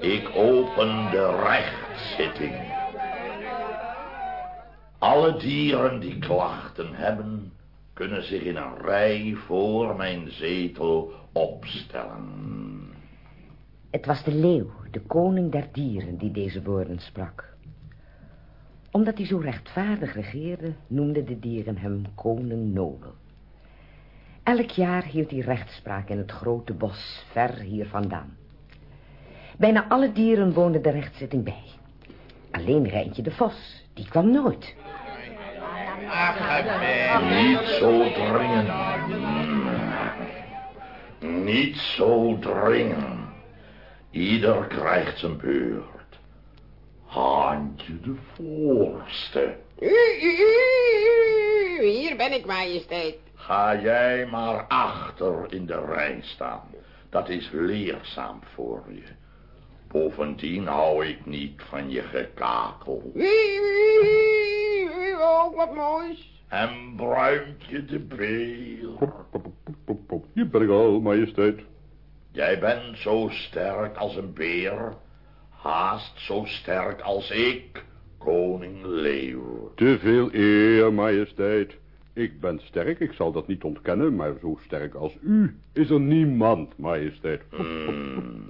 Ik open de rechtszitting. Alle dieren die klachten hebben, kunnen zich in een rij voor mijn zetel opstellen. Het was de leeuw, de koning der dieren, die deze woorden sprak. Omdat hij zo rechtvaardig regeerde, noemden de dieren hem koning nobel. Elk jaar hield hij rechtspraak in het grote bos, ver hier vandaan. Bijna alle dieren woonden de rechtszitting bij. Alleen Rijntje de Vos, die kwam nooit. Niet zo dringen. Niet zo dringen. Ieder krijgt zijn beurt. Handje de voorste. Hier ben ik, majesteit. Ga jij maar achter in de rij staan. Dat is leerzaam voor je. Bovendien hou ik niet van je gekakel. Oh, wat moois. En Bruintje de beer. Hier ben ik al, majesteit. Jij bent zo sterk als een beer. Haast zo sterk als ik, koning leeuw. Te veel eer, majesteit. Ik ben sterk, ik zal dat niet ontkennen, maar zo sterk als u is er niemand, majesteit. Hmm.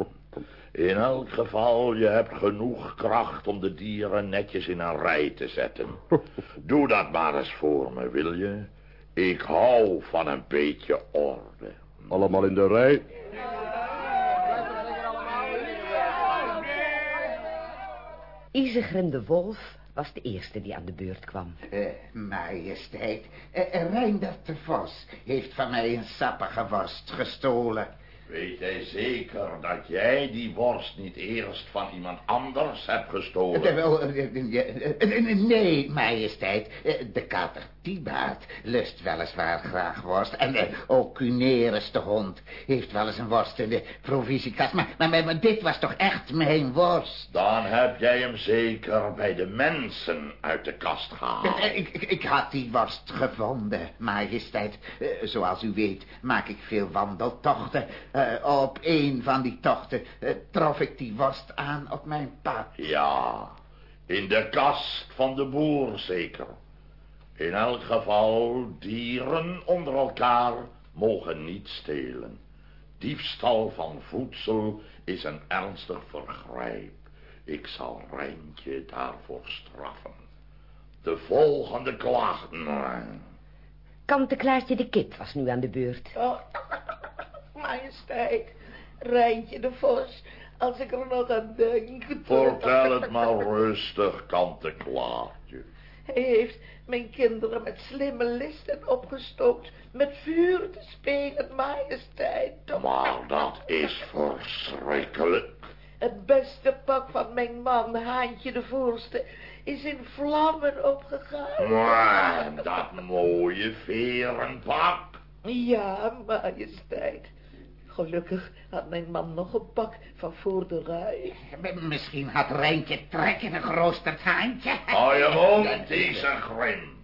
In elk geval, je hebt genoeg kracht om de dieren netjes in een rij te zetten. Doe dat maar eens voor me, wil je? Ik hou van een beetje orde. Allemaal in de rij. Isegrim de wolf was de eerste die aan de beurt kwam. Eh, majesteit, uh, Reindert de Vos heeft van mij een sappige worst gestolen. Weet jij zeker dat jij die worst niet eerst van iemand anders hebt gestolen? Eh, eh, eh, Nee, majesteit. De kater Tibaat lust weliswaar graag worst. En eh, ook Cuneris, de hond, heeft wel eens een worst in de provisiekast. Maar, maar, dit was toch echt mijn worst? Dan heb jij hem zeker bij de mensen uit de kast gehaald. Eh, Ik, ik, ik had die worst gevonden, majesteit. Eh, Zoals u weet maak ik veel wandeltochten. Eh, op een van die tochten eh, trof ik die worst aan op mijn pad. Ja, in de kast van de boer zeker. In elk geval, dieren onder elkaar mogen niet stelen. Diefstal van voedsel is een ernstig vergrijp. Ik zal Rijntje daarvoor straffen. De volgende klachten. Kante Klaartje de kip was nu aan de beurt. Oh, majesteit, Rijntje de Vos, als ik er nog aan denk. Vertel het maar rustig, kante Klaartje. Hij heeft mijn kinderen met slimme listen opgestookt met vuur te spelen, majesteit. Maar dat is verschrikkelijk. Het beste pak van mijn man, Haantje de Voorste, is in vlammen opgegaan. Maar dat mooie verenpak. Ja, majesteit. Gelukkig had mijn man nog een pak van voor de rij. M- Misschien had Rijntje trek in een geroosterd haantje. Hou je mond, deze grim.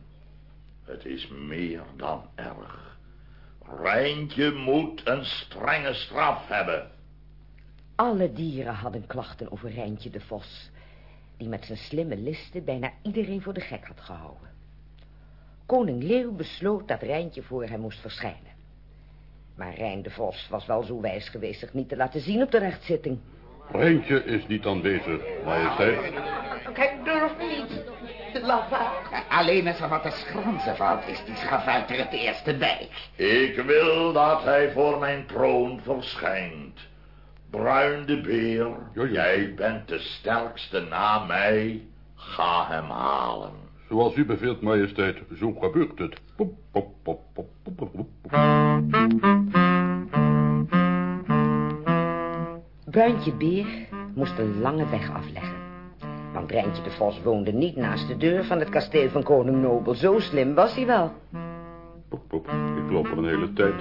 Het is meer dan erg. Rijntje moet een strenge straf hebben. Alle dieren hadden klachten over Rijntje de Vos... die met zijn slimme listen bijna iedereen voor de gek had gehouden. Koning Leeuw besloot dat Rijntje voor hem moest verschijnen. Maar Rijn de Vos was wel zo wijs geweest zich niet te laten zien op de rechtszitting. Rijntje is niet aanwezig, majesteit. Kijk, durf niet. Lafaard. Eh, Alleen als er wat te schransen valt, is die schavuit er het eerste bij. Ik wil dat hij voor mijn troon verschijnt. Bruin de beer, Ja, ja. jij bent de sterkste na mij. Ga hem halen. Zoals u beveelt, majesteit, zo gebeurt het. Pop, pop, pop, pop, pop, pop, pop. Bruintje Beer moest een lange weg afleggen. Want Rijntje de Vos woonde niet naast de deur van het kasteel van koning Nobel. Zo slim was hij wel. Ik loop al een hele tijd.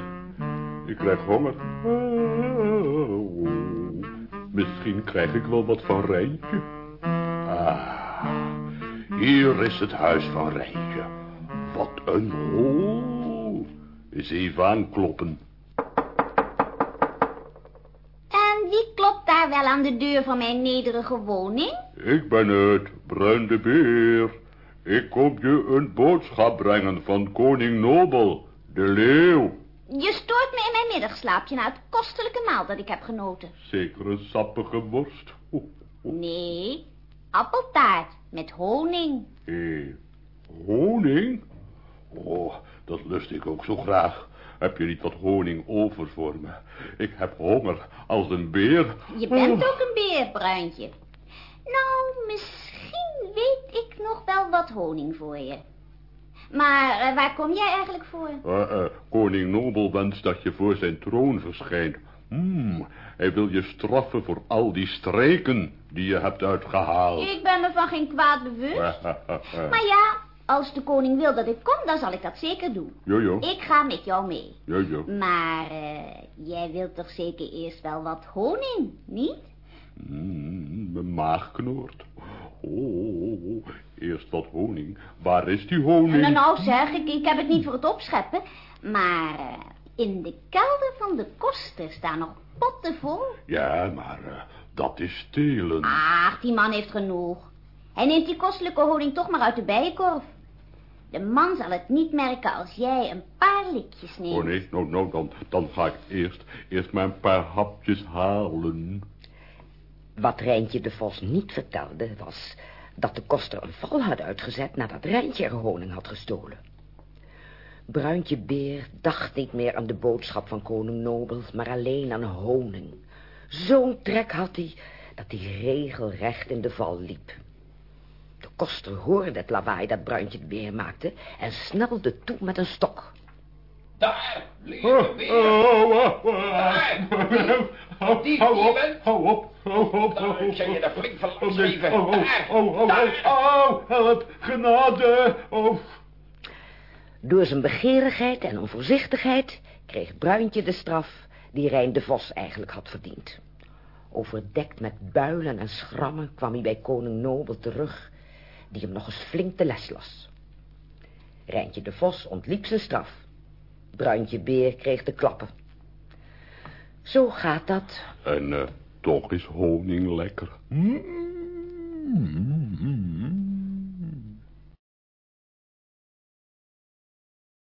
Ik krijg honger. Misschien krijg ik wel wat van Rijntje. Ah, hier is het huis van Rijntje. Wat een hol. Eens even aankloppen. daar wel aan de deur van mijn nederige woning? Ik ben het, Bruin de Beer. Ik kom je een boodschap brengen van koning Nobel, de leeuw. Je stoort me in mijn middagslaapje na het kostelijke maal dat ik heb genoten. Zeker een sappige worst. Nee, appeltaart met honing. Eh, honing? Oh, dat lust ik ook zo graag. Heb je niet wat honing over voor me? Ik heb honger als een beer. Je bent ook een beer, Bruintje. Nou, misschien weet ik nog wel wat honing voor je. Maar eh, waar kom jij eigenlijk voor? Eh, eh, koning Nobel wenst dat je voor zijn troon verschijnt. Hmm, hij wil je straffen voor al die streken die je hebt uitgehaald. Ik ben me van geen kwaad bewust. Maar ja, als de koning wil dat ik kom, dan zal ik dat zeker doen. Jojo, Ik ga met jou mee. jojo. Maar eh, jij wilt toch zeker eerst wel wat honing, niet? Mm, mijn maag knort. Oh, oh, oh, eerst wat honing. Waar is die honing? Nou, nou zeg, ik, ik heb het niet voor het opscheppen. Maar eh, in de kelder van de koster staan nog potten vol. Ja, maar eh, dat is stelen. Ach, die man heeft genoeg. Hij neemt die kostelijke honing toch maar uit de bijenkorf. De man zal het niet merken als jij een paar likjes neemt. Oh nee, nou, nou, dan, dan ga ik eerst, eerst maar een paar hapjes halen. Wat Rijntje de Vos niet vertelde was dat de koster een val had uitgezet nadat Rijntje er honing had gestolen. Bruintje Beer dacht niet meer aan de boodschap van koning Nobel, maar alleen aan honing. Zo'n trek had hij dat hij regelrecht in de val liep. Koster hoorde het lawaai dat Bruintje Beer maakte en snelde toe met een stok. Daar, lieve Oh, oh, oh, oh, Daar, Hou die- hou op, hou op, hou op, Daar hou op. zijn je er flink van Oh, langs zweven. oh, oh, oh, oh, oh, oh, help, genade, oh. Door zijn begeerigheid en onvoorzichtigheid kreeg Bruintje de straf die Rijn de Vos eigenlijk had verdiend. Overdekt met builen en schrammen kwam hij bij koning Nobel terug, die hem nog eens flink de les las. Rijntje de Vos ontliep zijn straf. Bruintje Beer kreeg de klappen. Zo gaat dat. En eh, toch is honing lekker. Mm, mm, mm.